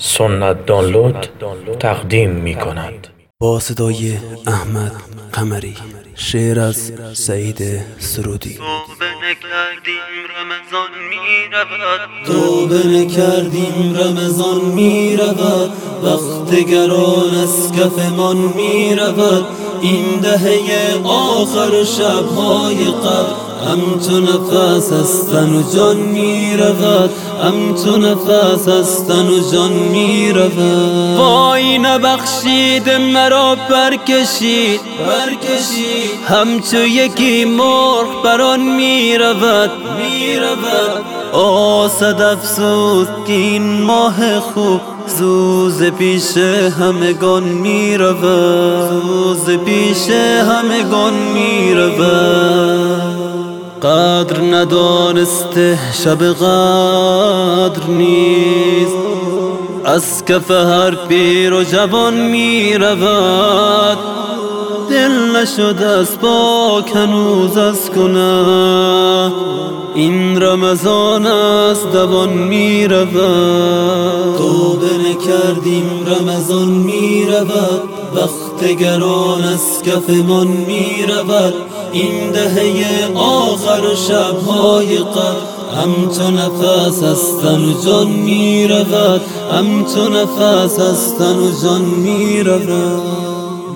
سنت دانلود تقدیم می کند. با صدای احمد قمری شعر از سعید سرودی. توبه نکردیم رمضان می رود. وقت گران از کفمان می رود. این دهه آخر شبهای قبل هم تو نفس هستن و جان می رود تو نفس هستن و جان می رود وای نبخشید مرا برکشید. برکشید. همچو یکی مرغ بران می رود می رود آسد افسوس که این ماه خوب زوز پیش همگان می رود زوز پیش همگان می رود قدر ندانسته شب قدر نیست. از کف هر پیر و جوان می رود دل نشد از پاک هنوز از کنه. این رمضان از دوان می رود توبه نکردیم رمضان می رود وقت گران از کفمان می رود این دهه آخر شبهای قبل هم تو نفس هستن و جان می رود هم تو نفس هستن و جان می رود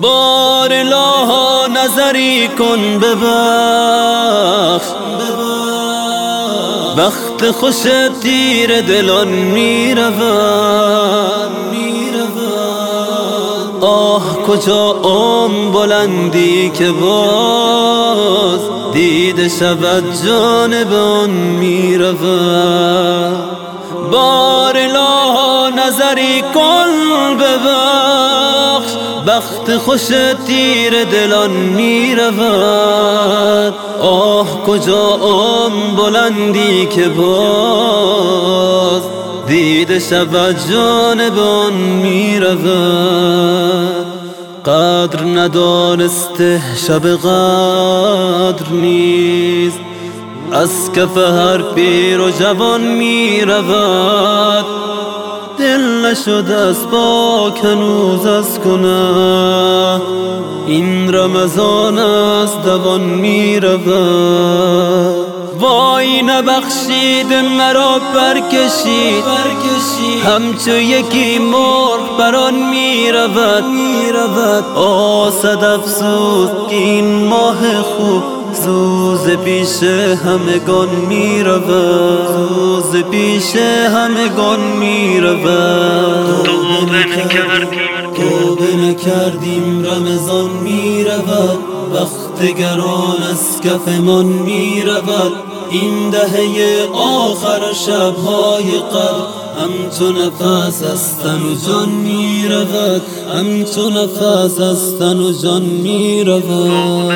بار الله نظری کن ببخش وقت خوش تیر دلان می رود آه کجا ام بلندی که باز دید شود جانب آن می بار لا نظری کن ببخش بخت خوش تیر دلان می آه کجا ام بلندی که باز دید شب جانبان می رود قدر ندانسته شب قدر نیست. از کف هر پیر و جوان می رود دل نشد از پاک هنوز از کنه این رمضان از دوان می رود وای نبخشید مرا برکشید. همچو یکی مرغ بران می رود آسد افسوس این ماه خوب. زوز پیش همگان می رود زوز پیش همگان می رود توبه نکردیم رمضان می رود وقت گران از کفمان می رود این دهه آخر شبهای قبل هم تو نفس هستن و جان می رود هم تو نفس هستن و جان می رود